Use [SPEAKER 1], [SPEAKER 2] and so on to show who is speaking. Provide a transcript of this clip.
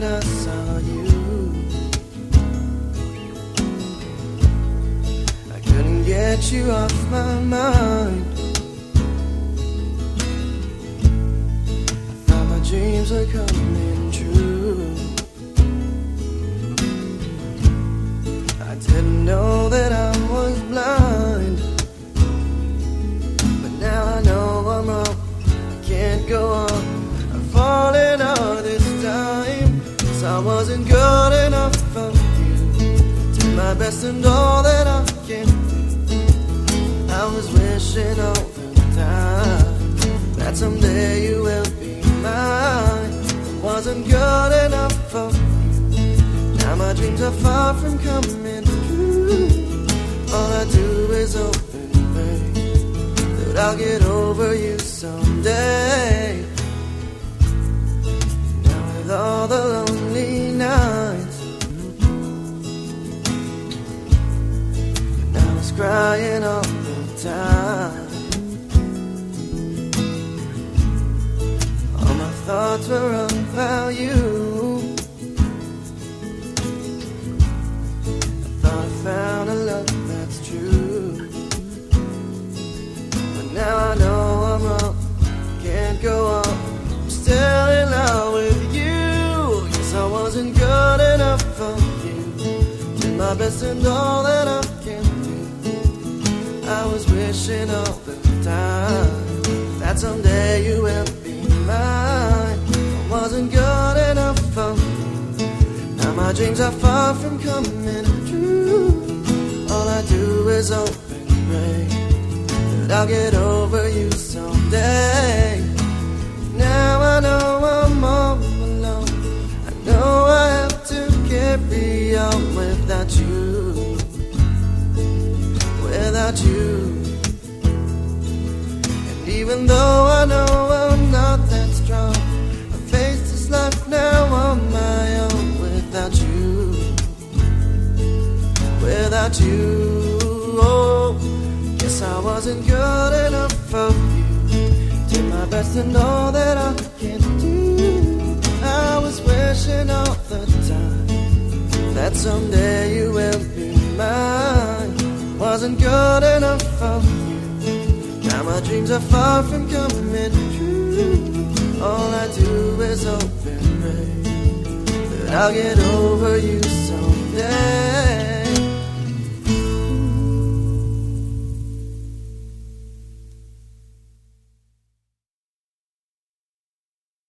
[SPEAKER 1] when I saw you. I couldn't get you off my mind. I thought my dreams were coming I wasn't good enough for you. Did my best and all that I can do. I was wishing all the time that someday you will be mine. I wasn't good enough for you. Now my dreams are far from coming true. All I do is and pray that I'll get over you someday. Crying all the time. All my thoughts were about you. I thought I found a love that's true. But now I know I'm wrong. Can't go on. I'm still in love with you. Yes, I wasn't good enough for you. Did my best and all that I can. I was wishing all the time that someday you will be mine. I wasn't good enough for you. Now my dreams are far from coming true. All I do is hope and pray that I'll get over you someday. Now I know I'm all alone. I know I have to carry on without you. Without you. Even though I know I'm not that strong, I face this life now on my own without you. Without you, oh, guess I wasn't good enough for you. Did my best and all that I can do. I was wishing all the time that someday dreams are far from coming true. All I do is hope and pray that I'll get over you someday.